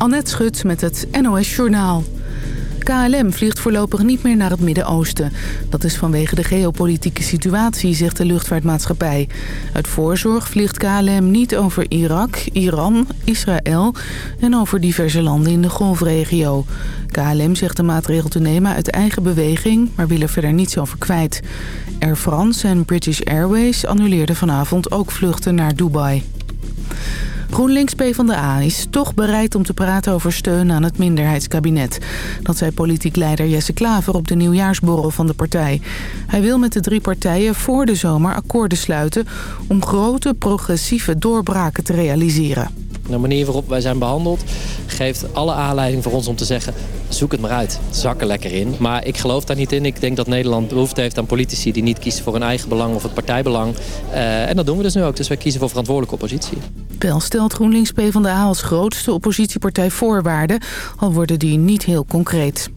Annette Schut met het NOS Journaal. KLM vliegt voorlopig niet meer naar het Midden-Oosten. Dat is vanwege de geopolitieke situatie, zegt de luchtvaartmaatschappij. Uit voorzorg vliegt KLM niet over Irak, Iran, Israël... en over diverse landen in de golfregio. KLM zegt de maatregel te nemen uit eigen beweging... maar wil er verder niets over kwijt. Air France en British Airways annuleerden vanavond ook vluchten naar Dubai. GroenLinks PvdA is toch bereid om te praten over steun aan het minderheidskabinet. Dat zei politiek leider Jesse Klaver op de nieuwjaarsborrel van de partij. Hij wil met de drie partijen voor de zomer akkoorden sluiten... om grote progressieve doorbraken te realiseren. De manier waarop wij zijn behandeld geeft alle aanleiding voor ons om te zeggen... zoek het maar uit, zak er lekker in. Maar ik geloof daar niet in. Ik denk dat Nederland behoefte heeft aan politici... die niet kiezen voor hun eigen belang of het partijbelang. Uh, en dat doen we dus nu ook. Dus wij kiezen voor verantwoordelijke oppositie. Wel stelt GroenLinks PvdA als grootste oppositiepartij voorwaarden... al worden die niet heel concreet.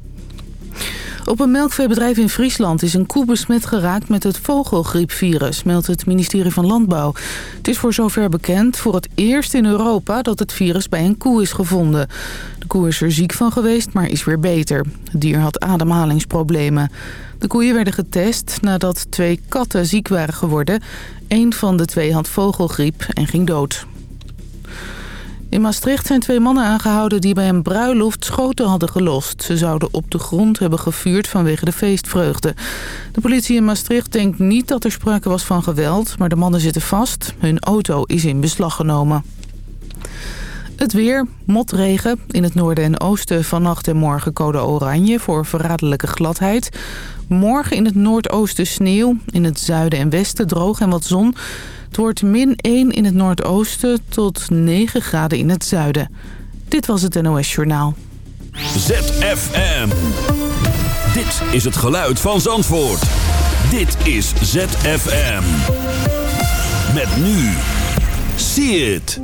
Op een melkveebedrijf in Friesland is een koe besmet geraakt met het vogelgriepvirus, meldt het ministerie van Landbouw. Het is voor zover bekend voor het eerst in Europa dat het virus bij een koe is gevonden. De koe is er ziek van geweest, maar is weer beter. Het dier had ademhalingsproblemen. De koeien werden getest nadat twee katten ziek waren geworden. Eén van de twee had vogelgriep en ging dood. In Maastricht zijn twee mannen aangehouden die bij een bruiloft schoten hadden gelost. Ze zouden op de grond hebben gevuurd vanwege de feestvreugde. De politie in Maastricht denkt niet dat er sprake was van geweld, maar de mannen zitten vast. Hun auto is in beslag genomen. Het weer, motregen. In het noorden en oosten vannacht en morgen code oranje voor verraderlijke gladheid. Morgen in het noordoosten sneeuw. In het zuiden en westen droog en wat zon. Het wordt min 1 in het noordoosten tot 9 graden in het zuiden. Dit was het NOS Journaal. ZFM. Dit is het geluid van Zandvoort. Dit is ZFM. Met nu. See it.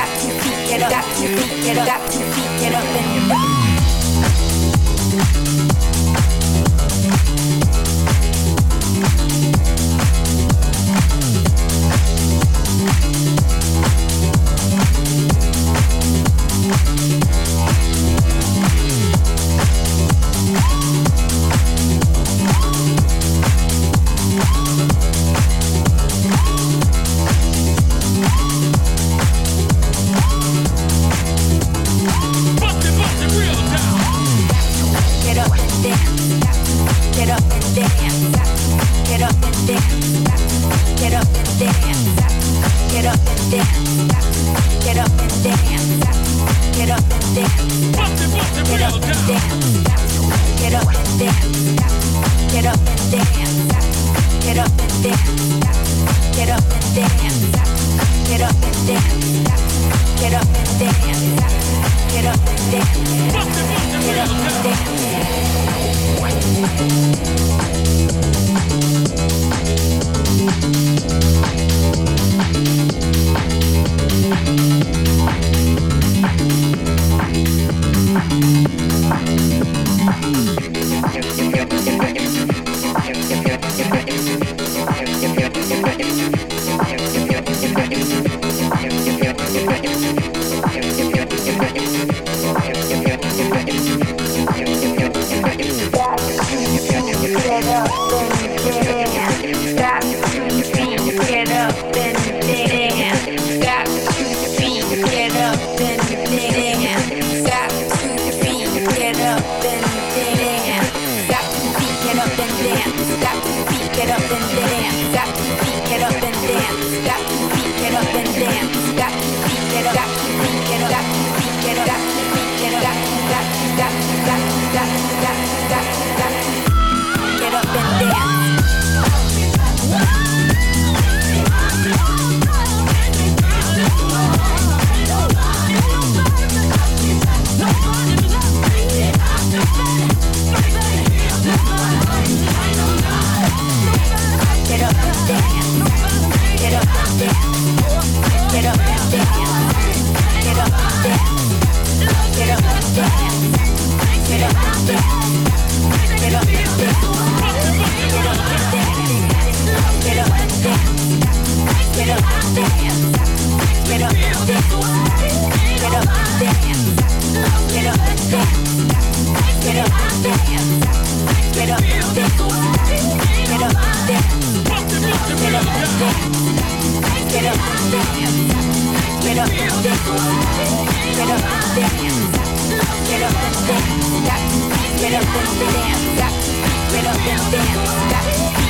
got to beat get up, got to beat get up, got to beat get up in your body. Get up and dance, get up and dance,